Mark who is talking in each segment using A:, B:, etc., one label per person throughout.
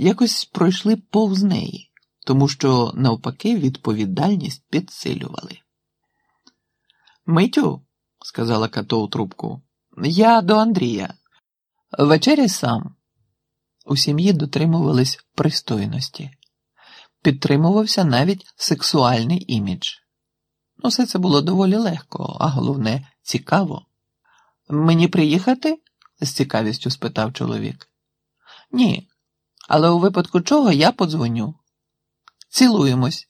A: якось пройшли повз неї, тому що, навпаки, відповідальність підсилювали. Митю, сказала Като у трубку, я до Андрія. Вечері сам. У сім'ї дотримувались пристойності, підтримувався навіть сексуальний імідж. Ну, все це було доволі легко, а головне, цікаво. Мені приїхати? з цікавістю спитав чоловік. Ні, але у випадку чого я подзвоню. Цілуємось,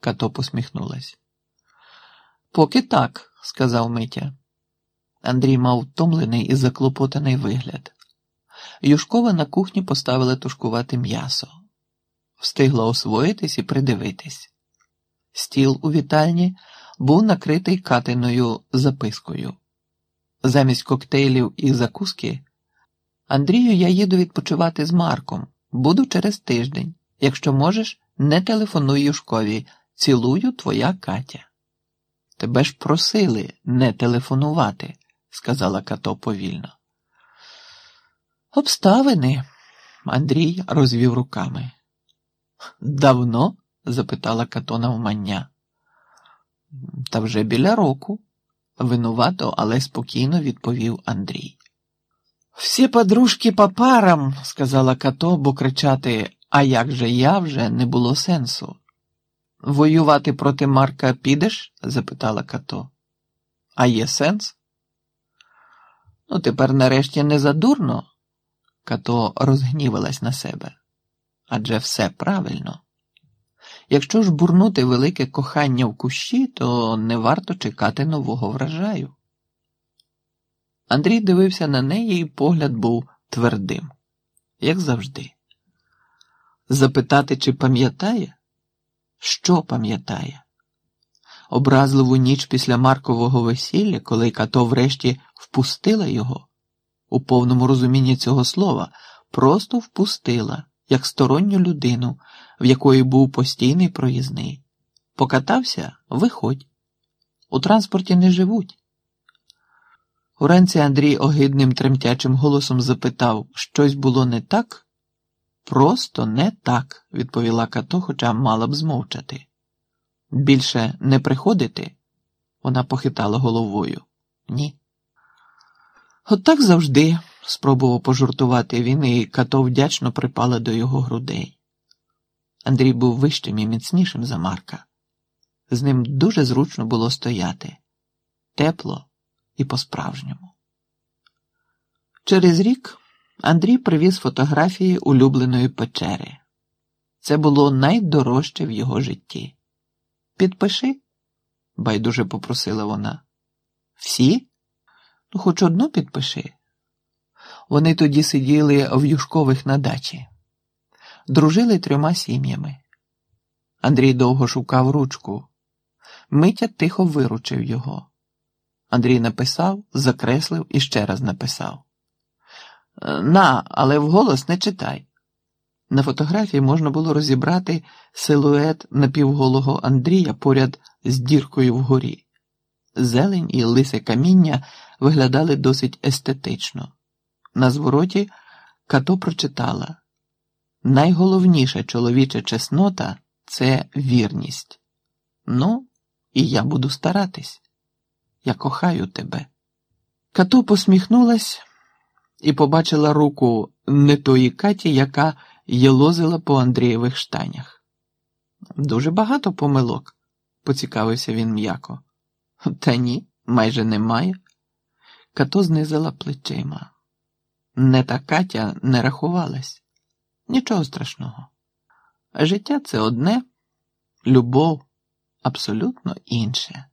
A: Като посміхнулась. Поки так, сказав Митя. Андрій мав втомлений і заклопотаний вигляд. Юшкова на кухні поставила тушкувати м'ясо, встигла освоїтись і придивитись. Стіл у вітальні був накритий катиною запискою. Замість коктейлів і закуски Андрію, я їду відпочивати з Марком. Буду через тиждень. Якщо можеш, не телефонуй Юшкові. Цілую твоя Катя. Тебе ж просили не телефонувати, сказала Като повільно. Обставини, Андрій розвів руками. Давно? запитала Като навмання. Та вже біля року, винувато, але спокійно відповів Андрій. Всі подружки по парам, сказала Като, бо кричати А як же я вже не було сенсу. Воювати проти Марка підеш? запитала Като. А є сенс? Ну, тепер нарешті не задурно. Като розгнівалась на себе. Адже все правильно. Якщо ж бурнути велике кохання в кущі, то не варто чекати нового врожаю. Андрій дивився на неї, і погляд був твердим, як завжди. Запитати, чи пам'ятає? Що пам'ятає? Образливу ніч після Маркового весілля, коли Като врешті впустила його, у повному розумінні цього слова, просто впустила, як сторонню людину, в якої був постійний проїзний. Покатався виходь. У транспорті не живуть. Уранці Андрій огидним тремтячим голосом запитав, щось було не так? Просто не так, відповіла Като, хоча мала б змовчати. Більше не приходити? Вона похитала головою. Ні. От так завжди, спробував пожуртувати він, і Като вдячно припала до його грудей. Андрій був вищим і міцнішим за Марка. З ним дуже зручно було стояти тепло і по-справжньому. Через рік Андрій привіз фотографії улюбленої печери. Це було найдорожче в його житті. Підпиши, байдуже попросила вона. Всі? Ну, хоч одну підпиши. Вони тоді сиділи в Юшкових на дачі, дружили трьома сім'ями. Андрій довго шукав ручку. Митя тихо виручив його. Андрій написав, закреслив і ще раз написав. На, але вголос не читай. На фотографії можна було розібрати силует напівголого Андрія поряд з діркою вгорі. Зелень і лисе каміння виглядали досить естетично. На звороті Като прочитала найголовніша чоловіча чеснота це вірність. Ну, і я буду старатись. Я кохаю тебе. Като посміхнулась і побачила руку не тої Каті, яка єлозила по Андрієвих штанях. Дуже багато помилок, поцікавився він м'яко. Та ні, майже немає. Като знизила плечима. Не та Катя не рахувалась. Нічого страшного. Життя це одне, любов абсолютно інше.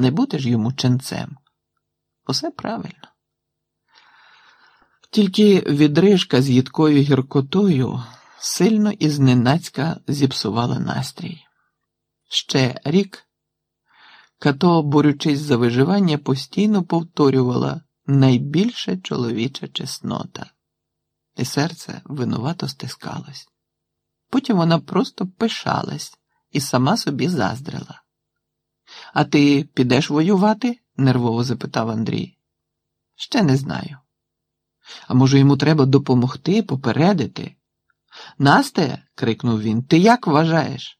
A: Не будеш йому ченцем. Усе правильно. Тільки відрижка з їдкою гіркотою сильно і зненацька зіпсувала настрій. Ще рік Като, борючись за виживання, постійно повторювала найбільша чоловіча чеснота, і серце винувато стискалось. Потім вона просто пишалась і сама собі заздрила. А ти підеш воювати? нервово запитав Андрій. Ще не знаю. А може, йому треба допомогти, попередити? Насте, крикнув він, ти як вважаєш?